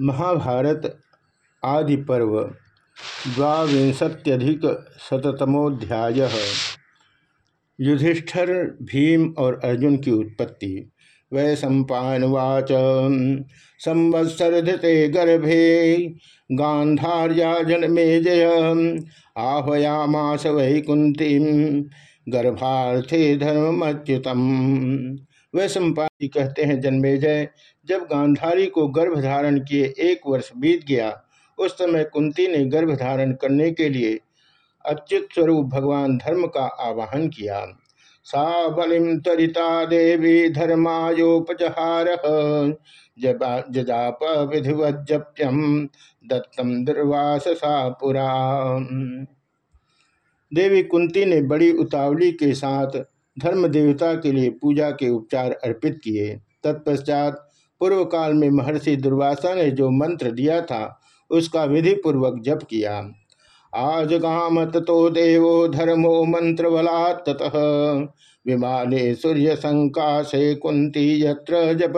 महाभारत आदि पर्व द्वांशत्यधिक शतमोध्याय युधिष्ठर, भीम और अर्जुन की उत्पत्ति। वै सम्पावाच संवत्सर धृते गर्भे गांधार्या जन्मे जय। आह्वयामास वै कुंती गर्भार्थे धर्मच्युतम वह संपादी कहते हैं जन्मेजय जब गांधारी को गर्भ धारण किए एक वर्ष बीत गया, उस समय कुंती ने गर्भ धारण करने के लिए अच्युत स्वरूप भगवान धर्म का आवाहन किया। सा बलिम तरिता देवी धर्मायोपजहार जजाप विधिवज्यप्यम दत्तम दुर्वास सा पुरा। देवी कुंती ने बड़ी उतावली के साथ धर्म देवता के लिए पूजा के उपचार अर्पित किए। तत्पश्चात पूर्व काल में महर्षि दुर्वासा ने जो मंत्र दिया था, उसका विधि पूर्वक जप किया। आज गाम तथो देवो धर्मो मंत्र बला विमाने सूर्य संकाशे कुंती यत्र जप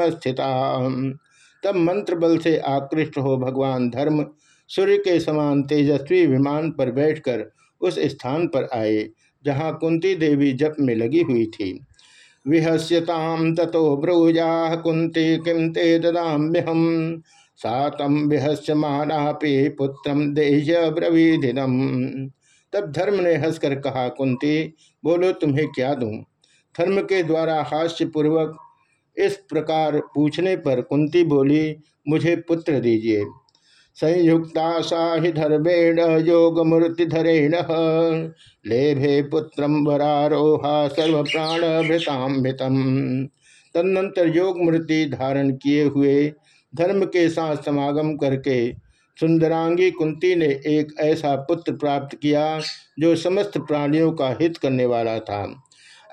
तब मंत्र बल से आकृष्ट हो भगवान धर्म सूर्य के समान तेजस्वी विमान पर बैठकर उस स्थान पर आए। जहाँ कुंती देवी जप में लगी हुई थी। विहस्यताम ततो ब्रूजा कुंती किम ते ददाम्यहम। सातम विहस्यमानापि पुत्रम देह्य ब्रवीधिनम तब धर्म ने हंसकर कहा, कुंती, बोलो तुम्हें क्या दूँ? धर्म के द्वारा हास्य पूर्वक इस प्रकार पूछने पर कुंती बोली, मुझे पुत्र दीजिए। संयुक्ता सा धर्मेण योग मूर्तिधरेण लेभे पुत्र वरारोहा सर्व प्राण भृतामृतम तदनंतर योग मूर्ति धारण किए हुए धर्म के साथ समागम करके सुंदरांगी कुंती ने एक ऐसा पुत्र प्राप्त किया, जो समस्त प्राणियों का हित करने वाला था।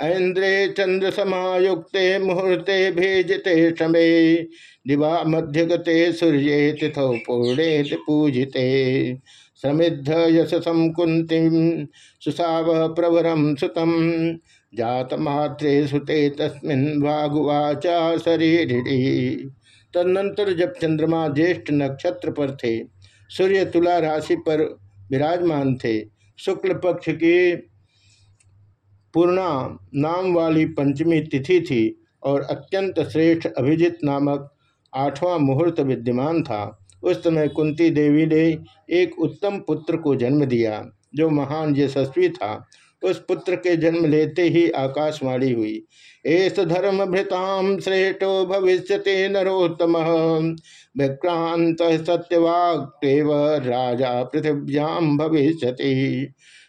ऐन्द्रे चंद्र समायुक्ते मुहूर्ते भेजते समय दिवा मध्यगते सूर्य तिथौ पूर्णे पूजिते। समृद्ध यशसम कुंतीम सुसाव प्रवरम सुतम। जात मात्रे सुते तस्मिन् भागुवाचा शरीर तदनंतर जब चंद्रमा ज्येष्ठ नक्षत्र पर थे, सूर्य तुला राशि पर विराजमान थे, शुक्ल पक्ष की पूर्णा नाम वाली पंचमी तिथि थी और अत्यंत श्रेष्ठ अभिजित नामक आठवां मुहूर्त विद्यमान था। उस समय कुंती देवी ने एक उत्तम पुत्र को जन्म दिया, जो महान यशस्वी था। उस पुत्र के जन्म लेते ही आकाशवाणी हुई एस धर्म भृताम श्रेष्ठो भविष्य नरोत्तम। विक्रांत सत्यवाक्व राजा पृथिव्याम भविष्य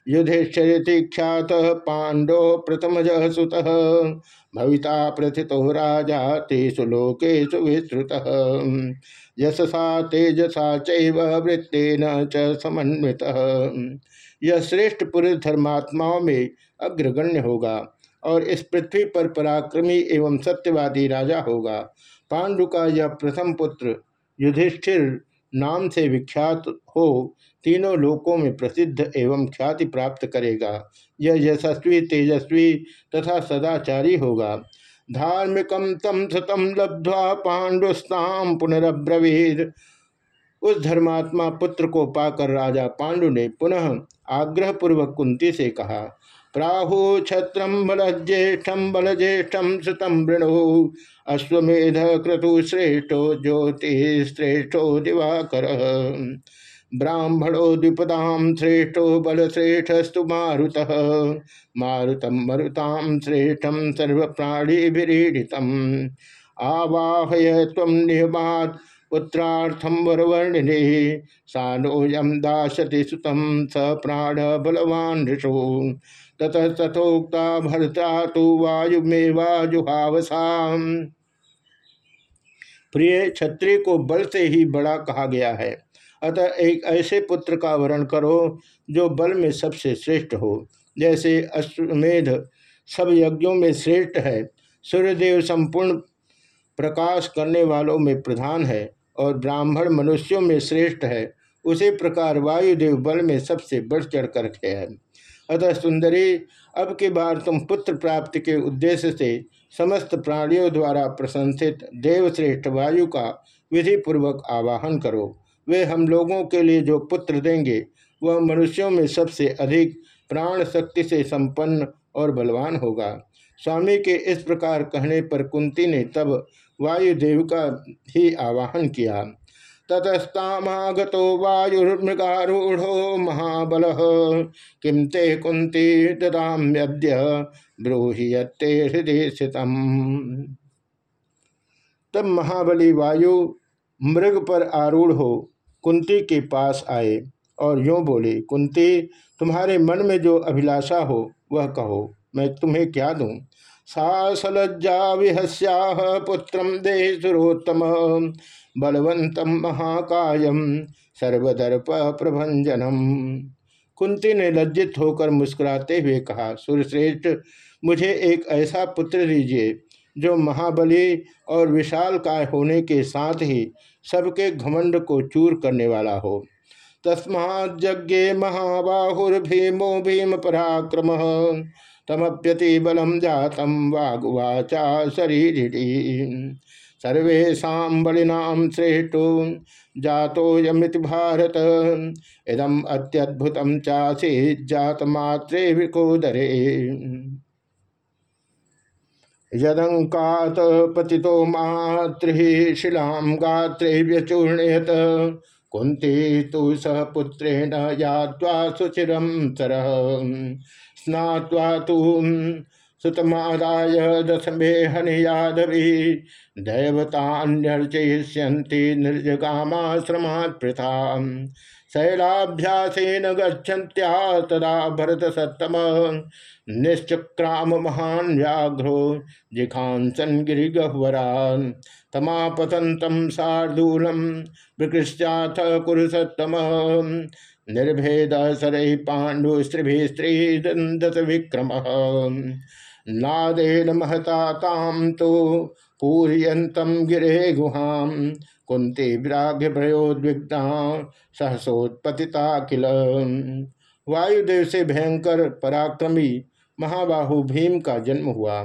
युधिष्ठिर ख्यात पांडो प्रथम सुत। भविता प्रथितो राजा तेषु लोकेशु विस्तृत। यशसा तेजसा चृत्तेन च समन्वित। यह श्रेष्ठ पुरुष धर्मात्माओं में अग्रगण्य होगा और इस पृथ्वी पर पराक्रमी एवं सत्यवादी राजा होगा। पांडु का यह प्रथम पुत्र युधिष्ठिर नाम से विख्यात हो, तीनों लोकों में प्रसिद्ध एवं ख्याति प्राप्त करेगा। यह यशस्वी, तेजस्वी तथा सदाचारी होगा। धार्मिकम तम सतम लब्ध्वा पांडुस्ताम पुनरब्रवीर उस धर्मात्मा पुत्र को पाकर राजा पांडु ने पुनः आग्रह पूर्वक कुंती से कहा, प्राहु छत्रम बलज्येष्ठम बलज्येष्ठम सुतम वृणु। अश्वेध क्रतु श्रेष्ठो श्रेष्ठो दिवाकर। ब्राह्मणो द्विपदाम श्रेष्ठो बलश्रेष्ठस्तु मारुत। मारुतम मरुताम श्रेष्ठम सर्वप्राणीभिरीडितम। आवाहय तम नियमात पुत्रार्थम वरवर्णिने। दाशति सुतम स प्राण बलवान ऋषु। ततः तथोक्ता भरता तो वायुमेवाजुहावसा प्रिय क्षत्रिय को बल से ही बड़ा कहा गया है। अतः एक ऐसे पुत्र का वर्ण करो, जो बल में सबसे श्रेष्ठ हो। जैसे अश्वमेध सब यज्ञों में श्रेष्ठ है, सूर्यदेव संपूर्ण प्रकाश करने वालों में प्रधान है और ब्राह्मण मनुष्यों में श्रेष्ठ है, उसी प्रकार वायुदेव बल में सबसे बढ़ चढ़ कर है। अतः सुंदरी, अब की बार तुम पुत्र प्राप्ति के उद्देश्य से समस्त प्राणियों द्वारा प्रशंसित देवश्रेष्ठ वायु का विधिपूर्वक आवाहन करो। वे हम लोगों के लिए जो पुत्र देंगे, वह मनुष्यों में सबसे अधिक प्राण शक्ति से संपन्न और बलवान होगा। स्वामी के इस प्रकार कहने पर कुंती ने तब वायुदेव का ही आवाहन किया। ततस्तामागतो वायुर्मृगारूढ़ो महाबल। किम ते कुंती ददाम्यद्य ब्रूहि हृदय स्थितम। तब महाबली वायु मृग पर आरूढ़ हो कुंती के पास आए और यूँ बोले कुंती तुम्हारे मन में जो अभिलाषा हो, वह कहो, मैं तुम्हें क्या दूँ? सासलज्जा विहस्या पुत्र दे सुरोत्तम बलवंत महाकायम सर्वदर्प प्रभंजनम कुंती ने लज्जित होकर मुस्कुराते हुए कहा, सुरश्रेष्ठ, मुझे एक ऐसा पुत्र दीजिए, जो महाबली और विशाल काय होने के साथ ही सबके घमंड को चूर करने वाला हो। तस्मा तस्माज्ञे महाबाहुर्भीमो भीम पराक्रम, तमप्यति बलम जातम वागुवाचा शरीर सर्वेशा बलिनाम श्रेष्ठो जातो भारत। इदम अत्यद्भुत चासी जात मात्रे विकोदरे यदंकात पति मातृ शिलाम गात्रे व्यचूर्णयत कुंती तो सह पुत्रेण यात्वा सुचिरम सरह सुतमादाय दशमे हन यादवी दैवतान्यर्चयिष्यन्ति निर्जगामाश्रमात् पृथा शैलाभ्यासेन गच्छन्त्या तदा भरत सत्तम निश्चक्राम महान व्याघ्रो जिखांसन गिरिगह्वरान्। तमापतंतम शार्दूलम विकृष्याथ कुरुसत्तम। निर्भेद पाण्डु स्त्रिभि स्त्रीदत विक्रम। नादेन महता ताम तो पूर्यंतम गिरे गुहाम कुंती विराग्य भयोद्विग्धा, सहसोत्पतिता किल। वायुदेव से भयंकर पराक्रमी महाबाहु भीम का जन्म हुआ।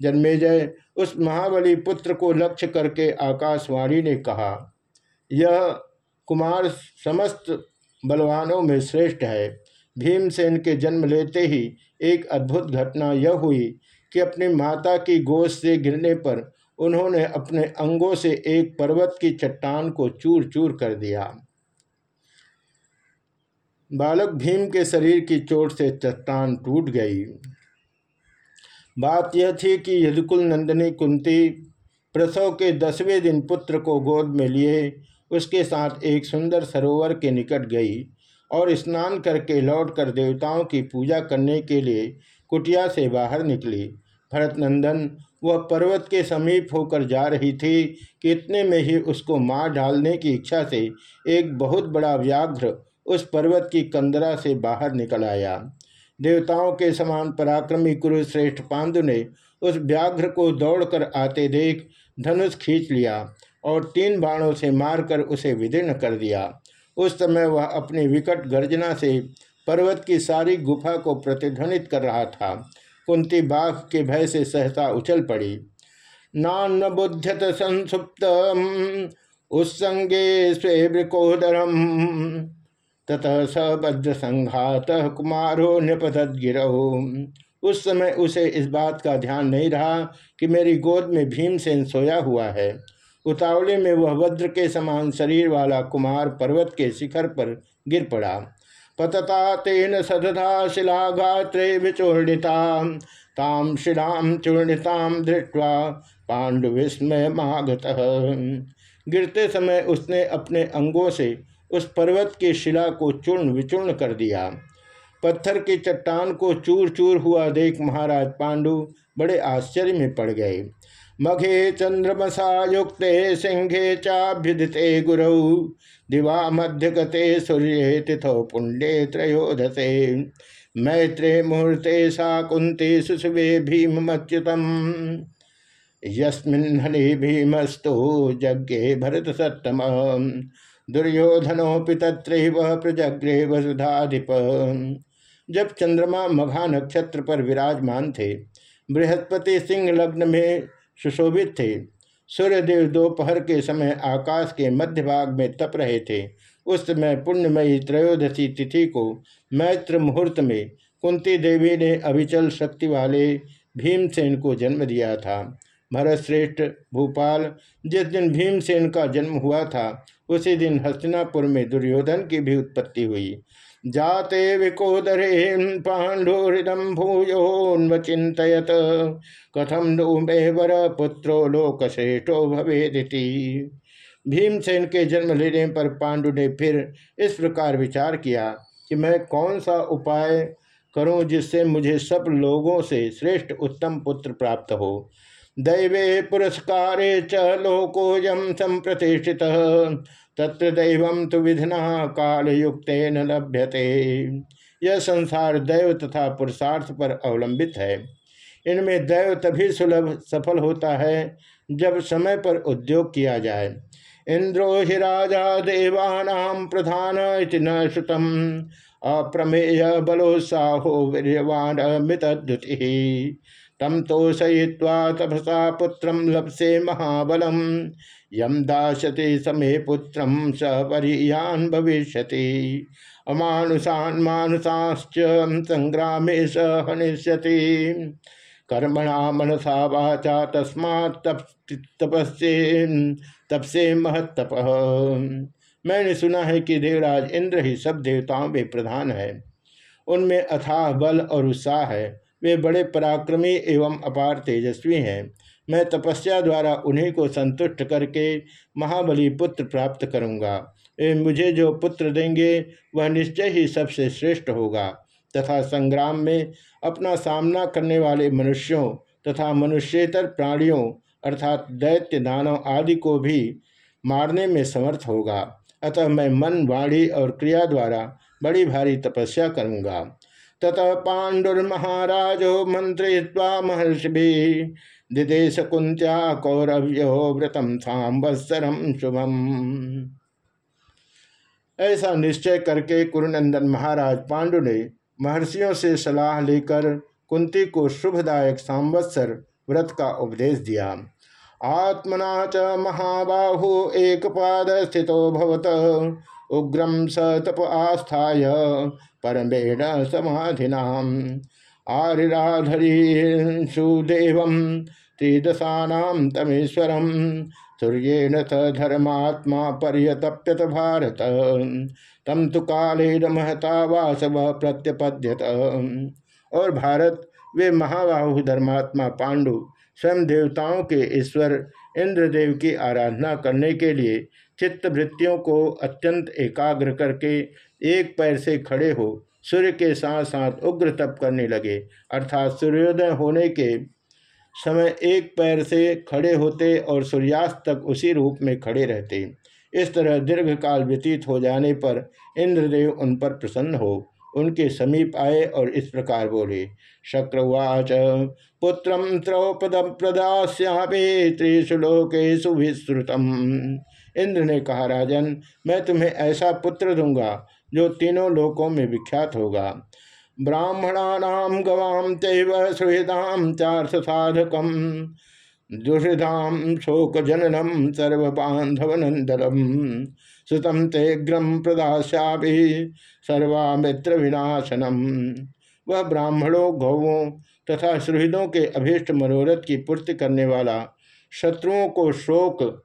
जन्मेजय उस महाबली पुत्र को लक्ष्य करके आकाशवाणी ने कहा, यह कुमार समस्त बलवानों में श्रेष्ठ है। भीमसेन के जन्म लेते ही एक अद्भुत घटना यह हुई कि अपनी माता की गोद से गिरने पर उन्होंने अपने अंगों से एक पर्वत की चट्टान को चूर चूर कर दिया। बालक भीम के शरीर की चोट से चट्टान टूट गई। बात यह थी कि यदुकुल नंदनी कुंती प्रसव के दसवें दिन पुत्र को गोद में लिए, उसके साथ एक सुंदर सरोवर के निकट गई। और स्नान करके लौटकर देवताओं की पूजा करने के लिए कुटिया से बाहर निकली। भरत नंदन वह पर्वत के समीप होकर जा रही थी कि इतने में ही उसको मार डालने की इच्छा से एक बहुत बड़ा व्याघ्र उस पर्वत की कंदरा से बाहर निकल आया। देवताओं के समान पराक्रमी कुरुश्रेष्ठ पांडु ने उस व्याघ्र को दौड़कर आते देख धनुष खींच लिया और तीन बाणों से मारकर उसे विदीर्ण कर दिया। उस समय वह अपनी विकट गर्जना से पर्वत की सारी गुफा को प्रतिध्वनित कर रहा था। कुंती बाघ के भय से सहसा उछल पड़ी। नान बुध्यत संसुप्त उत्संगे स्वेकोदरम ततः स वज्र संघात कुमारो नपतत गिरहो उस समय उसे इस बात का ध्यान नहीं रहा कि मेरी गोद में भीमसेन सोया हुआ है। उतावले में वह वज्र के समान शरीर वाला कुमार पर्वत के शिखर पर गिर पड़ा। पतता तेन सदधा शिला गात्रे विचूर्णिता। ताम शिलाम चूर्णिताम धृत्वा पांडु विस्मय मागत। गिरते समय उसने अपने अंगों से उस पर्वत की शिला को चूर्ण विचूर्ण कर दिया। पत्थर की चट्टान को चूर चूर हुआ देख महाराज पांडु बड़े आश्चर्य में पड़ गए। मघे चंद्रमसा युक्ते सिंहे चाभ्युदिते गुरु। दिवा मध्य गते सूर्य तिथो पुण्य त्रयोदशे। मैत्रे मुहूर्ते सा कुंती सुसुवे भीमच्युतम यस्मिन् हनि भीमस्तु जज्ञे भरत सत्तम दुर्योधनोपि तत्रैव प्रजग्रे वसुधाधिप। जब चंद्रमा मघा नक्षत्र पर विराजमान थे, बृहस्पति सिंह लग्न में सुशोभित थे। सूर्यदेव दोपहर के समय आकाश के मध्य भाग में तप रहे थे। उस समय पुण्यमयी त्रयोदशी तिथि को मैत्र मुहूर्त में कुंती देवी ने अभिचल शक्ति वाले भीमसेन को जन्म दिया था। भरत श्रेष्ठ भूपाल जिस दिन भीमसेन का जन्म हुआ था, उसी दिन हस्तिनापुर में दुर्योधन की भी उत्पत्ति हुई। जाते विकोदरे पाण्डुहृदम भूयोन्वचित कथम नो मेवर पुत्रो लोकश्रेष्ठो भवेदिति। भीमसेन के जन्म लेने पर पांडु ने फिर इस प्रकार विचार किया कि मैं कौन सा उपाय करूँ जिससे मुझे सब लोगों से श्रेष्ठ उत्तम पुत्र प्राप्त हो। दैवे पुरस्कारे च लोकोयम संप्रतिष्ठित तत्र दैव तो विधना काल युक्त न लभ्यते। यह संसार दैव तथा पुरुषार्थ पर अवलंबित है। इनमें दैव तभी सुलभ, सफल होता है, जब समय पर उद्योग किया जाए। इंद्रो हि राजा देवानां प्रधान न श्रुतम। अप्रमेय बलोत्साहो वीरवान मितद्युति तम तो सहित्वा तपसा पुत्र लभसे महाबलम। यम दाशते समे पुत्र स परियान भविष्य अमानुषान मानुषाश्च संग्राम स हनिष्यति। कर्मणा मनसा वाचा तस्मा तप तपस्े तपसे महत्तप। मैंने सुना है कि देवराज इंद्र ही सब देवताओं में प्रधान है। उनमें अथाह बल और उत्साह है। वे बड़े पराक्रमी एवं अपार तेजस्वी हैं। मैं तपस्या द्वारा उन्हीं को संतुष्ट करके महाबली पुत्र प्राप्त करूँगा। वे मुझे जो पुत्र देंगे, वह निश्चय ही सबसे श्रेष्ठ होगा, तथा संग्राम में अपना सामना करने वाले मनुष्यों तथा मनुष्येतर प्राणियों, अर्थात दैत्य, दानव आदि को भी मारने में समर्थ होगा। अतः मैं मन, वाणी और क्रिया द्वारा बड़ी भारी तपस्या करूँगा। ततः पाण्डुर्महाराजो मंत्रित्वा महर्षि दिदेश कुंत्या कौरव्यो व्रतम सांवत्सरम शुभम। ऐसा निश्चय करके कुरुनंदन महाराज पांडु ने महर्षियों से सलाह लेकर कुंती को शुभदायक सांवत्सर व्रत का उपदेश दिया। आत्मना च महाबाहु एक पाद स्थितो भवत। उग्रम स तप आस्थाय परमेण आरिराधरी सुदेव त्रिदशानाम तमेश्वरम सूर्येण स धर्मात्मा पर्यतप्यत भारत। तम तो काले महता वासव प्रत्यपद्यत। और भारत, वे महाबाहु धर्मात्मा पांडु, स्वयं देवताओं के ईश्वर, इंद्रदेव की आराधना करने के लिए चित्त वृत्तियों को अत्यंत एकाग्र करके एक पैर से खड़े हो सूर्य के साथ साथ उग्र तप करने लगे। अर्थात सूर्योदय होने के समय एक पैर से खड़े होते और सूर्यास्त तक उसी रूप में खड़े रहते। इस तरह दीर्घ काल व्यतीत हो जाने पर इंद्रदेव उन पर प्रसन्न हो, उनके समीप आए और इस प्रकार बोले, शक्रवाच, पुत्र त्रौपद प्रदास्यापे त्रिशु विस्तृतम। इंद्र ने कहा, राजन, मैं तुम्हें ऐसा पुत्र दूँगा जो तीनों लोकों में विख्यात होगा। ब्राह्मणानाम गवाम तेव सुहृदाम चार साधकम दुहृदाम शोक जननम सर्वबांधव नंदनम सुतम तेग्रम प्रदास्या सर्वामित्र विनाशनम वह ब्राह्मणों, गौवों तथा सुहृदों के अभीष्ट मनोरथ की पूर्ति करने वाला शत्रुओं को शोक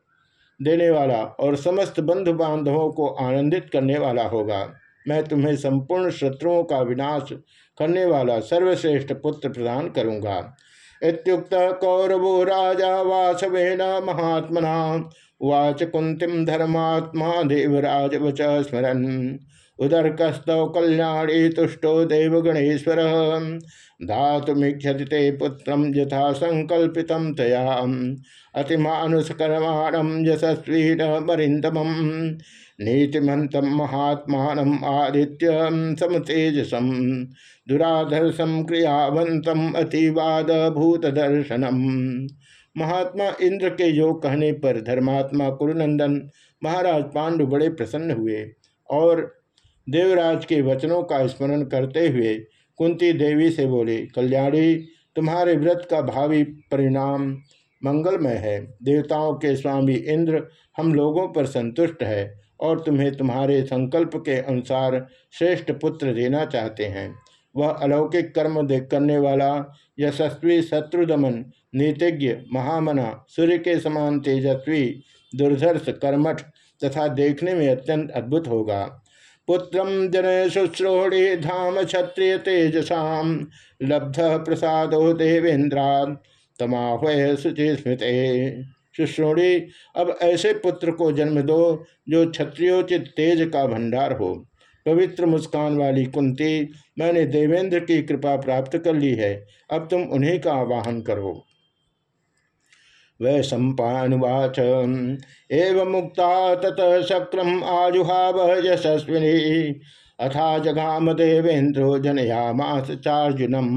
देने वाला और समस्त बंधु बांधवों को आनंदित करने वाला होगा। मैं तुम्हें संपूर्ण शत्रुओं का विनाश करने वाला सर्वश्रेष्ठ पुत्र प्रदान करूँगा। इतुक्त कौरवो राजा वासवेन महात्मना वाच कुंतिम धर्मात्मा देवराज वच स्मरन। उदरकस्तौ कल्याणी तुष्टो देव गणेश्वर धातुमीक्षति ते पुत्र यथा संकल्पित तया। अतिमानुष्कर्माणम यशस्वी मरिंदम नीतिमत महात्मा आदित्य समतेजसम दुराधर्षम क्रियावंतम अतिवाद भूत दर्शनम महात्मा इंद्र के योग कहने पर धर्मात्मा कुरुनंदन महाराज पांडु बड़े प्रसन्न हुए और देवराज के वचनों का स्मरण करते हुए कुंती देवी से बोले, कल्याणी, तुम्हारे व्रत का भावी परिणाम मंगलमय है। देवताओं के स्वामी इंद्र हम लोगों पर संतुष्ट है और तुम्हें तुम्हारे संकल्प के अनुसार श्रेष्ठ पुत्र देना चाहते हैं। वह अलौकिक कर्म देख करने वाला, यशस्वी शत्रुदमन, नीतिज्ञ, महामना, सूर्य के समान तेजस्वी, दुर्धर्ष कर्मठ तथा देखने में अत्यंत अद्भुत होगा। पुत्र जन शुश्रोणे धाम क्षत्रिय तेजसा लब्ध प्रसादो देवेन्द्रा तमाह्वय शुचि स्मृत। शुश्रोणी अब ऐसे पुत्र को जन्म दो, जो क्षत्रियोचित तेज का भंडार हो। पवित्र मुस्कान वाली कुंती, मैंने देवेंद्र की कृपा प्राप्त कर ली है। अब तुम उन्हीं का आवाहन करो। वै सम्पावाच एवं मुक्ता तत शक्रम आजुहाव यशस्विनी अथा जगाम देवेंद्रो जनयामास चार्जुनम।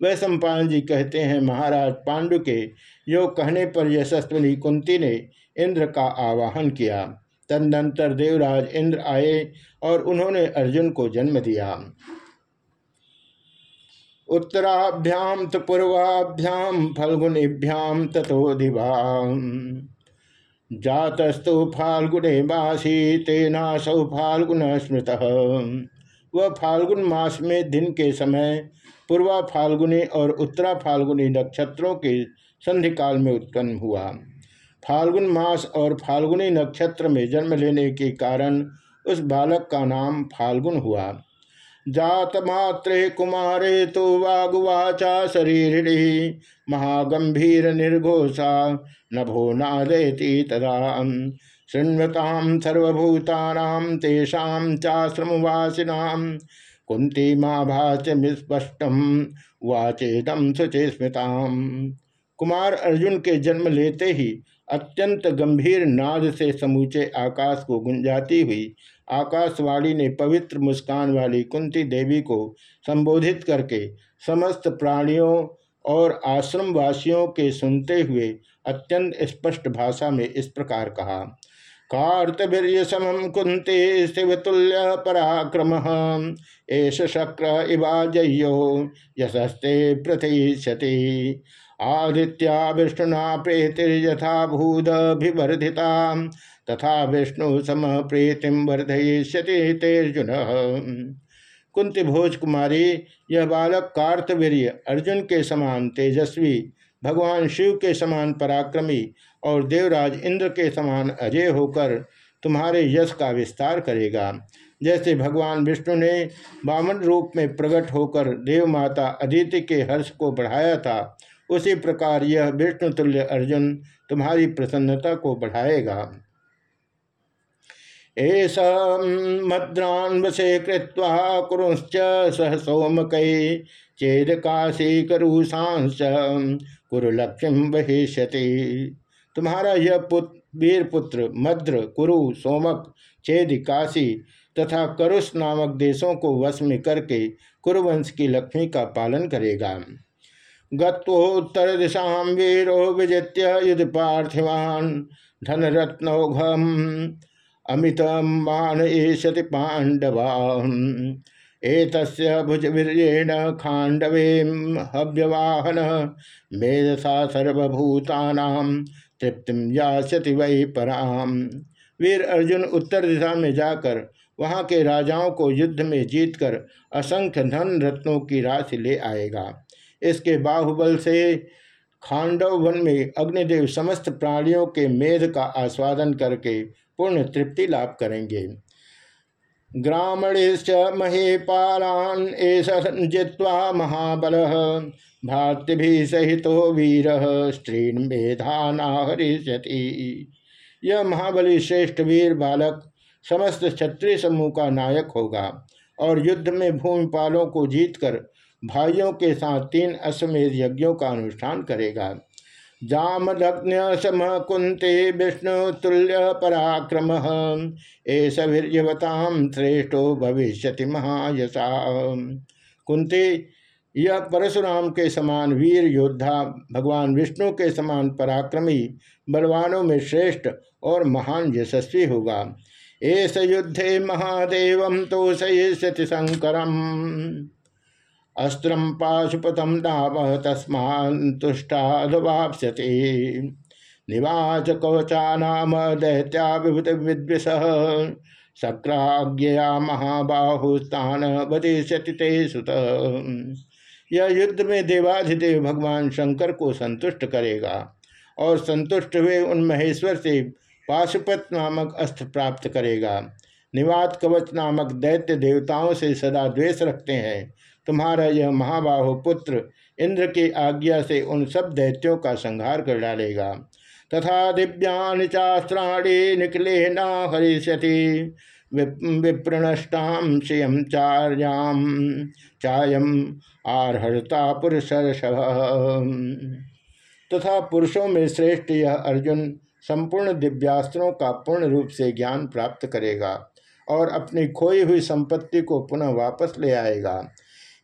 वह सम्पान जी कहते हैं, महाराज पांडु के योग कहने पर यशस्विनी कुंती ने इंद्र का आवाहन किया। तदनंतर देवराज इंद्र आए और उन्होंने अर्जुन को जन्म दिया। उत्तराभ्याम तो पूर्वाभ्याम फल्गुनीभ्याम तथोधिभा जातस्तु फाल्गुने मासी तेना सौ फाल्गुन स्मृत वह फाल्गुन मास में दिन के समय पूर्वा फाल्गुनी और उत्तरा फाल्गुनी नक्षत्रों के संधि काल में उत्पन्न हुआ। फाल्गुन मास और फाल्गुनी नक्षत्र में जन्म लेने के कारण उस बालक का नाम फाल्गुन हुआ। जात मात्रे कुमारे तो वागुवाचा शरीर महागंभीर निर्घोषा, नभो नादेति तदा। शृण्वताम सर्वभूतानाम तेषाम चाश्रमवासिनाम कुंती माँ भाष्यस्पष्टम वाचेदम शुचि कुमार अर्जुन के जन्म लेते ही अत्यंत गंभीर नाद से समूचे आकाश को गुंजाती हुई, आकाशवाणी ने पवित्र मुस्कान वाली कुंती देवी को संबोधित करके समस्त प्राणियों और आश्रम वासियों के सुनते हुए अत्यंत स्पष्ट भाषा में इस प्रकार कहा कार्तवीर्य समम कुंते शिवतुल्य पराक्रम, एष शक्र इवाजयो यशस्ते प्रथिष्यति आदित्या विष्णुना प्रेतिर्यथा भूदभिवर्धिता तथा विष्णु सम प्रीतिम वर्धयिष्यति तेर्जुन। कुंती भोज कुमारी यह बालक कार्तवीर्य अर्जुन के समान तेजस्वी, भगवान शिव के समान पराक्रमी और देवराज इंद्र के समान अजय होकर तुम्हारे यश का विस्तार करेगा। जैसे भगवान विष्णु ने बामन रूप में प्रकट होकर देवमाता अदिति के हर्ष को बढ़ाया था उसी प्रकार यह विष्णु तुल्य अर्जुन तुम्हारी प्रसन्नता को बढ़ाएगा। एष मद्रान वशे कृत्वा कुरुश्च सह सोमक चेद काशी करुषांश कुरु लक्ष्मी बहिष्यति तुम्हारा यह पुत्र वीर पुत्र मद्र, कुरु, सोमक चेद काशी तथा करुष नामक देशों को वश में करके कुरुवंश की लक्ष्मी का पालन करेगा। गत्वोत्तर दिशा वीरो विजित्य युद्ध पार्थिवान धन रत्नौघम अमित मान एशति पांडवा एक भुजवीरेण खांडवे हव्यवाहन, मेधसा सर्वभूतानाम तृप्तिम यास्यति वही पराम। वीर अर्जुन उत्तर दिशा में जाकर वहाँ के राजाओं को युद्ध में जीतकर असंख्य धन रत्नों की राशि ले आएगा। इसके बाहुबल से खांडव वन में अग्निदेव समस्त प्राणियों के मेध का आस्वादन करके पूर्ण तृप्ति लाभ करेंगे। ग्रामणेश महेपालान जित्वा महाबल भातृभि सहित वीर स्त्री स्त्रीन मेधानाहरिष्यति यह महाबली श्रेष्ठ वीर बालक समस्त क्षत्रिय समूह का नायक होगा और युद्ध में भूमिपालों को जीतकर भाइयों के साथ तीन अश्वमेध यज्ञों का अनुष्ठान करेगा। जामदग्न सम कुंते विष्णु तुल्य पराक्रम एस वीर्यवताम श्रेष्ठो भविष्य महायशा। कुंती, यह परशुराम के समान वीर योद्धा, भगवान विष्णु के समान पराक्रमी, बलवानों में श्रेष्ठ और महान यशस्वी होगा। एस युद्धे महादेव तो सही शंकरम अस्त्र पाशुपतम नाम तस्मांतुष्टाधवाप्स्यति निवाच कवचा नाम दैत्या विभुत विद्विष शक्राज्ञया महाबाहुस्तान वधिष्यति ते सुत। यह युद्ध में देवाधिदेव भगवान शंकर को संतुष्ट करेगा और संतुष्ट हुए उन महेश्वर से पाशुपत नामक अस्त्र प्राप्त करेगा। निवात कवच नामक दैत्य देवताओं से सदा द्वेष रखते हैं। तुम्हारा यह महाबाहु पुत्र इंद्र की आज्ञा से उन सब दैत्यों का संहार कर डालेगा। तथा दिव्यान चास्त्राणी निकले न हरिष्यति। विप्रणष्टाम श्रियम चार्याम चायम आरहरता पुरुष तथा पुरुषों में श्रेष्ठ यह अर्जुन संपूर्ण दिव्यास्त्रों का पूर्ण रूप से ज्ञान प्राप्त करेगा और अपनी खोई हुई संपत्ति को पुनः वापस ले आएगा।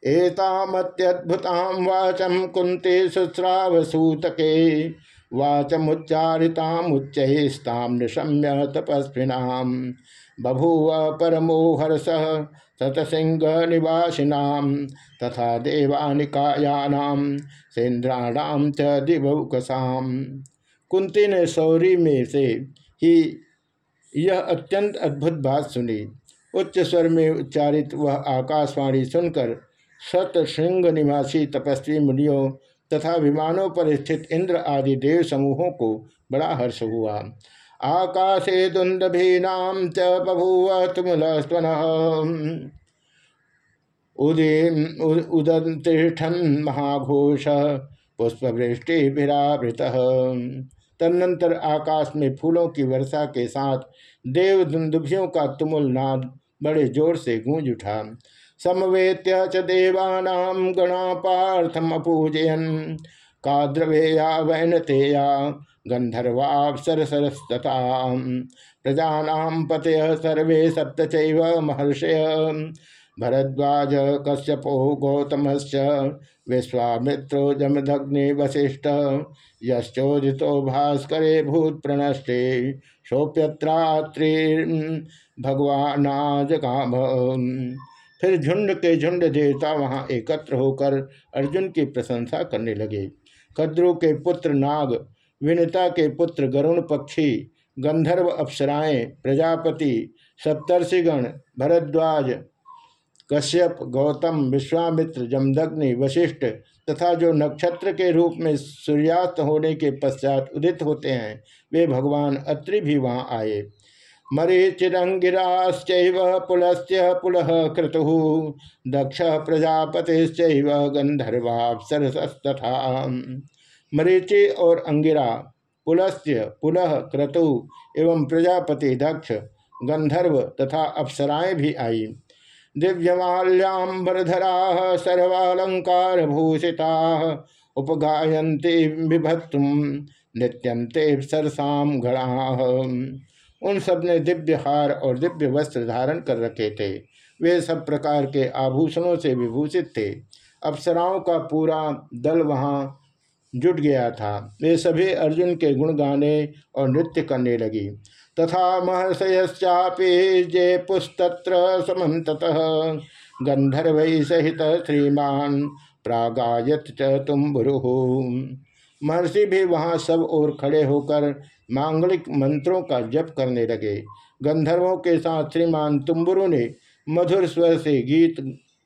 एतामत्यद्भुताम वाचम कुंते सुश्रावसूतके वाचमुच्चारितामुच्चैस्ताम निशम्य तपस्विनाम बभूव परमो हर्ष सतसिंह निवासीनाम तथा देवानिकायानाम सेन्द्राणाम च दिवकसाम कुंती ने सौरी में से ही यह अत्यंत अद्भुत बात सुनी। उच्च स्वर में उच्चारित वह आकाशवाणी सुनकर सत श्रृंग निवासी तपस्वी मुनियों तथा विमानों पर स्थित इंद्र आदि देव समूहों को बड़ा हर्ष हुआ। आकाशे दुंदभीनाम च बभूव तुमुल स्वन उदतिष्ठन महाघोष पुष्पवृष्टि विरावृत तदनंतर आकाश में फूलों की वर्षा के साथ देव दुंदुभियों का तुमुल नाद बड़े ज़ोर से गूंज उठा। समवेत्य च देवानाम गणापार्थम अपूजयन का द्रवेया वैनतेया गंधर्वापसरसरस्तता प्रजानाम पतय सर्वे सप्त महर्षय। भरद्वाज कश्यपो गौतम विश्वामित्रो जमदग्नि वशिष्ठ यश्चोदितो भास्करे भूत प्रणष्टे सोप्यत्रात्रि भगवानाजकाम। फिर झुंड के झुंड देवता वहाँ एकत्र होकर अर्जुन की प्रशंसा करने लगे। कद्रु के पुत्र नाग, विनता के पुत्र गरुण पक्षी, गंधर्व अप्सराएँ, प्रजापति, सप्तर्षिगण, भरद्वाज, कश्यप, गौतम, विश्वामित्र, जमदग्नि, वशिष्ठ तथा जो नक्षत्र के रूप में सूर्यास्त होने के पश्चात उदित होते हैं, वे भगवान अत्रि भी वहाँ आए। मरीचिरंगिराश्च पुलस्य पुलह क्रतु दक्ष प्रजापतिश्च गंधर्वापसरस्तथा मरीचि और अंगिरा, पुलस्य पुलह क्रतु एवं प्रजापति दक्ष गंधर्व तथा अप्सराएँ भी आई। दिव्यमाल्याम्बरधरा सर्वालंकार भूषिता उपगायन्ते विभत्तुम नित्यंते सरसाम गणा। उन सबने दिव्य हार और दिव्य वस्त्र धारण कर रखे थे। वे सब प्रकार के आभूषणों से विभूषित थे। अप्सराओं का पूरा दल वहाँ जुट गया था। वे सभी अर्जुन के गुण गाने और नृत्य करने लगी। तथा महर्षयश्चापि जय पुस्तत्र समत गंधर्व सहित श्रीमान प्रागायत च तुम्बुरु महर्षि भी वहाँ सब ओर खड़े होकर मांगलिक मंत्रों का जप करने लगे। गंधर्वों के साथ श्रीमान तुम्बुरु ने मधुर स्वर से गीत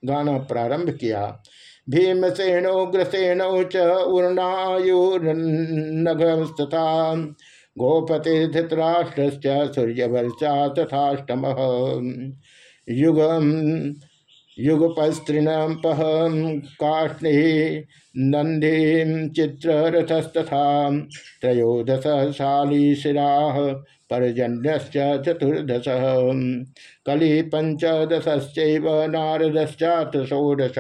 गाना प्रारंभ किया। भीमसेनोग्रसेनो च उर्णायुर्नगस्तथा गोपते धृतराष्ट्र सूर्यवर्चा तथाष्टम। युगम युगपस्त्रिनपह काष्णी नंदी चित्ररथस्तथा त्रयोदश शालीशिरा पर्जन्यश्च चतुर्दश। कली पंचदश्चैव नारदश्चात्र षोडश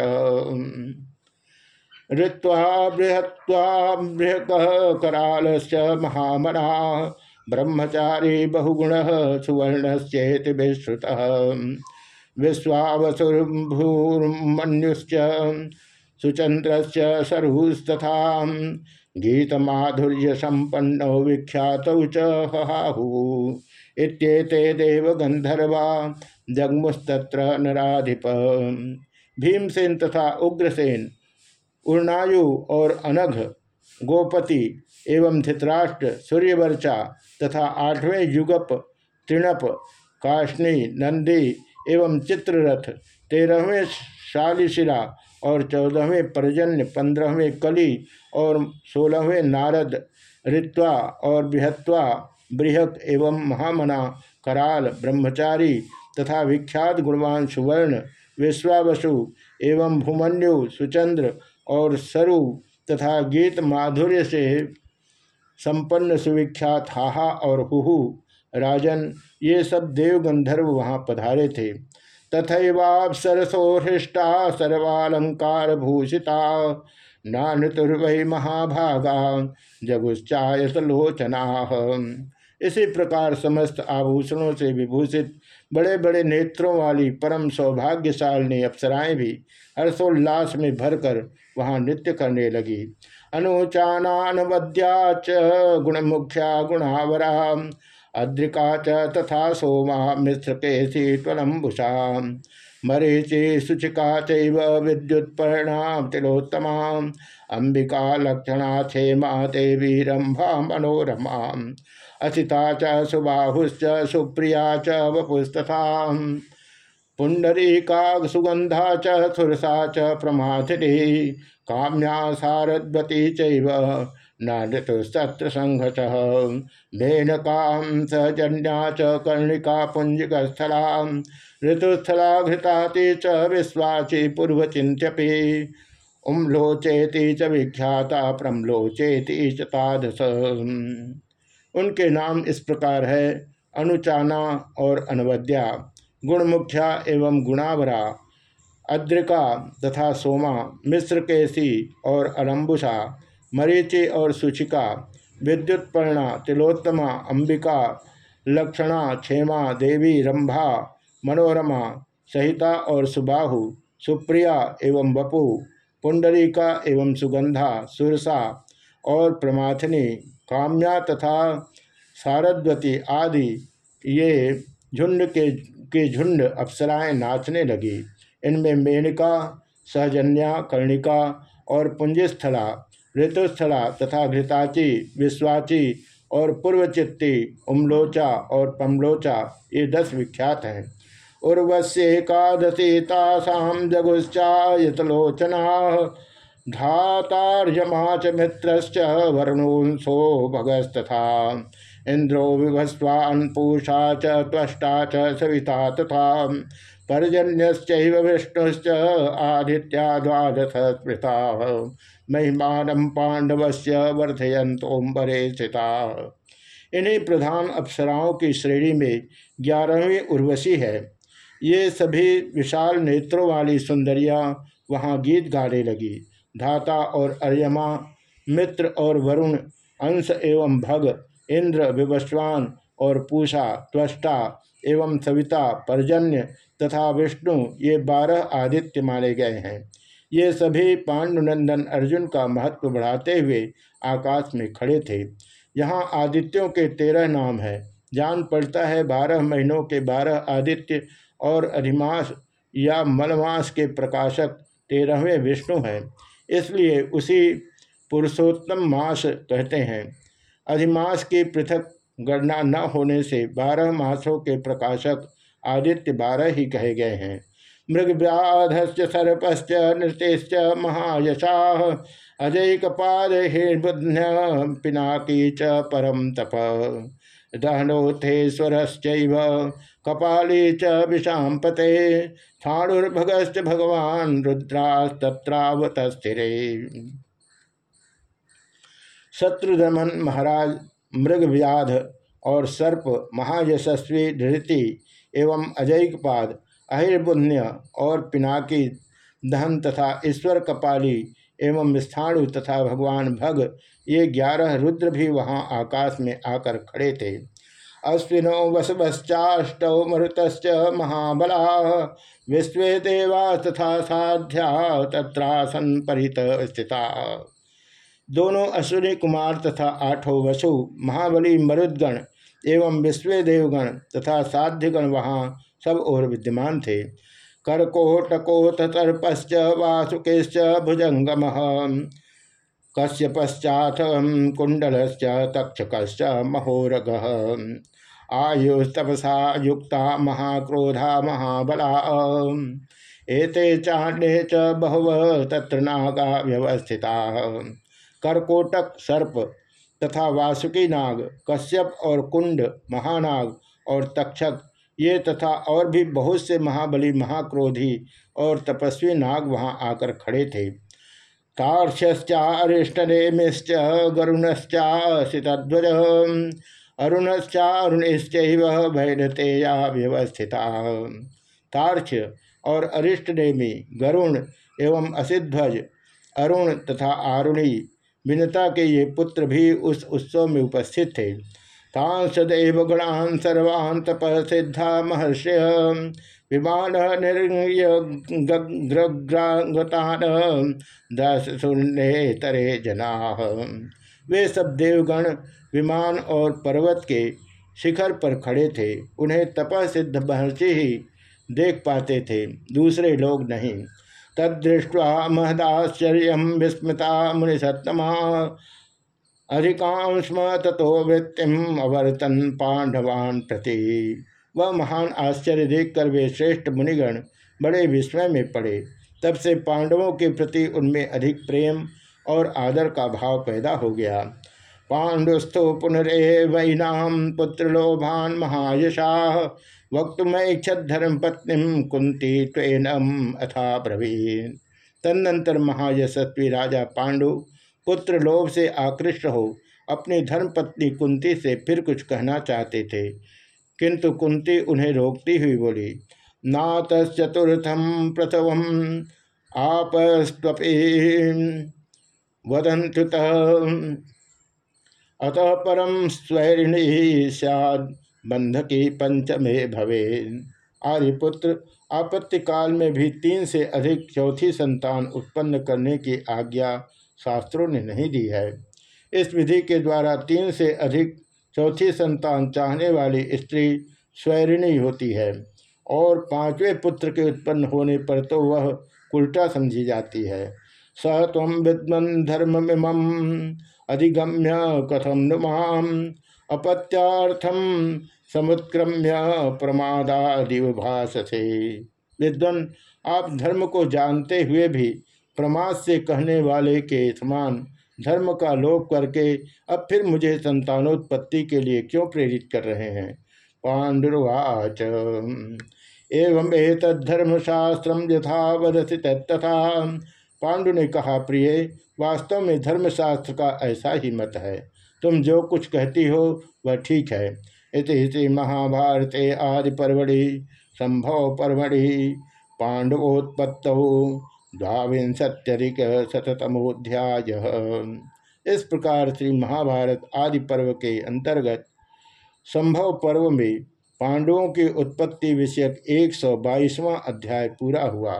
ऋत्वा बृहत्वा बृहक करालश्च महामना ब्रह्मचारी बहुगुण सुवर्णश्चेत विश्रुत विश्वावसुर्भूर्मन्युश्च सुचंद्रश्च सरुस्तथा गीतमाधुर्य संपन्नौ विख्यातौ च हहाहु। इत्येते देव गंधर्वा जगमुस्तत्र नराधिप। भीमसेन तथा उग्रसेन, उर्णायु और अनघ, गोपति एवं धित्राष्ट्र, सूर्यवर्चा तथा आठवें युगप तृणप काशनी नंदी एवं चित्ररथ, तेरहवें शालिशिला और चौदहवें पर्जन्य, पंद्रहवें कली और सोलहवें नारद, ऋत्वा और बृहत्वा, बृहक एवं महामना, कराल, ब्रह्मचारी तथा विख्यात गुणवान सुवर्ण विश्वावसु एवं भूमन्यु, सुचंद्र और सरु तथा गीत माधुर्य से संपन्न सुविख्यात हाहा और हुहु। राजन, ये सब देव गंधर्व वहाँ पधारे थे। तथैवापसरसो हृष्टा सर्वालंकार भूषिता नानुर्वय महाभागा जगुश्चायत लोचना इसी प्रकार समस्त आभूषणों से विभूषित बड़े बड़े नेत्रों वाली परम सौभाग्यशालिनी अप्सराएँ भी हर्षोल्लास में भरकर वहाँ नृत्य करने लगी। अनुचानानवद्या च गुणमुख्या गुणावरा अद्रिका च तथा सोमा केसी त्वलम्बुषा मरीचि शुचिका चैव विद्युत्पर्णा अंबिका लक्षणा क्षेमा देवी रंभा मनोरमा। असिता च सुप्रिया च वपुस्तथा। पुंडरीका सुगंधा च सुरसा च प्रमाथिनी। काम्या सारद्वती चैव न ऋतुस्तत्र संघत भेनकां सहजन्या च कर्णिका पुंजिकस्थला। ऋतुस्थला घृताति च विश्वाची पूर्वचिन्त्यपि। उम्लोचेति च विख्याता प्रमलोचेति च उनके नाम इस प्रकार है, अनुचाना और अनवद्या, गुणमुख्या एवं गुणावरा, अद्रिका तथा सोमा मिश्र केसी और अलम्बुषा मरीचि और सुचिका विद्युत्पर्णा तिलोत्तमा, अंबिका, लक्षणा, क्षेमा, देवी, रंभा, मनोरमा, सहिता और सुबाहु, सुप्रिया एवं बपु, पुंडरीका एवं सुगंधा, सुरसा और प्रमाथनी, काम्या तथा सारद्वती आदि। ये झुंड के के झुंड अप्सराएँ नाचने लगी। इनमें मेनका, सहजन्या, कर्णिका और पुंजस्थला ऋतुस्थला तथा घृताची, विश्वाची और पूर्वचित्ती, उमलोचा और पमलोचा, ये दस विख्यात हैं। उर्वश्येकादशी तासाम जगुश्चायतलोचना धातार्यमा च मित्रश्च वर्णोंसो भगस्तथा। इंद्रो विभस्वान्पूषा च, त्वष्टा च, सविता तथा। पर्जन्यश्च विष्णुश्च, आदित्या द्वादश स्मृता। महिमान पांडव से वर्धयंतोम्बरे स्थिता। इन्हीं प्रधान अप्सराओं की श्रेणी में ग्यारहवीं उर्वशी है। ये सभी विशाल नेत्रों वाली सुंदरियाँ वहाँ गीत गाने लगी। धाता और अर्यमा, मित्र और वरुण, अंश एवं भग, इंद्र, विवस्वान और पूषा, त्वष्टा एवं सविता, पर्जन्य तथा विष्णु ये बारह आदित्य माने गए हैं। ये सभी पांडुनंदन अर्जुन का महत्व बढ़ाते हुए आकाश में खड़े थे। यहाँ आदित्यों के तेरह नाम है। जान पड़ता है बारह महीनों के बारह आदित्य और अधिमास या मलमास के प्रकाशक तेरहवें विष्णु हैं। इसलिए उसी पुरुषोत्तम मास कहते हैं। अधिमास की पृथक गणना न होने से बारह मासों के प्रकाशक आदित्य बारह ही कहे गए हैं। मृगव्याधश्च सर्पश्च नृत्यश्च महायशा। अजैकपाद हिर्बुध्य पिनाकी च परम तप। दहनोथेश्वरश्चैव कपाली च विषापते स्थाणुर्भगश्च भगवान रुद्रास्तत्रावत स्थिरे शत्रुधमन महाराज मृगव्याध और सर्प महायशस्वी धृति एवं अजैकपाद अहिर्बुन्य और पिनाकी, दहन तथा ईश्वर कपाली एवं स्थाणु तथा भगवान भग, ये ग्यारह रुद्र भी वहाँ आकाश में आकर खड़े थे। अश्विनो वसवश्चाष्ट मरुत महाबला, विश्व देवा तथा साध्या तत्रासन परित स्थिता। दोनों अश्विनी कुमार तथा आठों वसु, महाबली मरुदगण एवं विश्व देवगण तथा साध्यगण वहाँ सब ओर विद्यमान थे। कर्कोटकोत सर्पश्च वासुकेश्च भुजंगम। कश्यपश्चाथ कुंडल तक्षक महोरग। आयुस्तपसा युक्ता महाक्रोधा महाबला। एते चाण्डे च बहुव तत्र नागा व्यवस्थिता। करकोटक सर्प तथा वासुकी नाग, कश्यप और कुंड, महानाग और तक्षक ये तथा और भी बहुत से महाबली, महाक्रोधी और तपस्वी नाग वहाँ आकर खड़े थे। तार्श्चारिष्टनेमिश्च गरुणश्चाशितध्वज अरुणश्चारुणिश्च भैरतेया व्यवस्थिता। तार्क्ष और अरिष्टनेमी, गरुण एवं असिध्वज, अरुण तथा आरुणी विनता के ये पुत्र भी उस उत्सव में उपस्थित थे। सदैव गणान सर्वान तप सिद्धा महर्षि विमान निर्ग्रांगतान दस शून्य तरे जना। वे सब देवगण, विमान और पर्वत के शिखर पर खड़े थे। उन्हें तप सिद्ध महर्षि ही देख पाते थे, दूसरे लोग नहीं। तदृष्ट्वा महदाश्चर्य विस्मृता मुनिसत्तमा अधिकांश तथो वृत्तिम अवर्तन पांडवान प्रति। वह महान आश्चर्य देखकर वे श्रेष्ठ मुनिगण बड़े विस्मय में पड़े। तब से पांडवों के प्रति उनमें अधिक प्रेम और आदर का भाव पैदा हो गया। पांडुस्थो पुनरे वैनाम पुत्रलोभान महायशा। वक्त धर्म पत्नी कुंती ट्वेनम अथा ब्रवीण तदनंतर महायशस्वी राजा पांडु पुत्र लोभ से आकृष्ट हो, अपनी धर्मपत्नी कुंती से फिर कुछ कहना चाहते थे। किंतु कुंती उन्हें रोकती हुई बोली नात चतुर्थम प्रथम आपस्वी वदंतुत अतः परम स्वैरिणी सैद बंधकी पंचमे भवे आर्यपुत्र, आपत्ति काल में भी तीन से अधिक चौथी संतान उत्पन्न करने की आज्ञा शास्त्रों ने नहीं दी है। इस विधि के द्वारा तीन से अधिक चौथी संतान चाहने वाली स्त्री स्वैरिणी होती है और पाँचवें पुत्र के उत्पन्न होने पर तो वह उल्टा समझी जाती है। स तम विद्मन धर्ममिम अधिगम्य कथम नुमाम अपत्यार्थम समुत्क्रम्य प्रमादादिभाष से विद्वन आप धर्म को जानते हुए भी प्रमाद से कहने वाले के समान धर्म का लोप करके अब फिर मुझे संतानोत्पत्ति के लिए क्यों प्रेरित कर रहे हैं? पांडुर्वाच। एवं धर्मशास्त्र यथा तथा। पांडु ने कहा, प्रिय, वास्तव में धर्मशास्त्र का ऐसा ही मत है। तुम जो कुछ कहती हो, वह ठीक है। इति महाभारत आदि परवड़ी संभव परवड़ी पांडवोत्पत्त। द्वांशत्यधिक शतमोध्याय इस प्रकार श्री महाभारत आदि पर्व के अंतर्गत संभव पर्व में पांडवों की उत्पत्ति विषयक एक सौ अध्याय पूरा हुआ।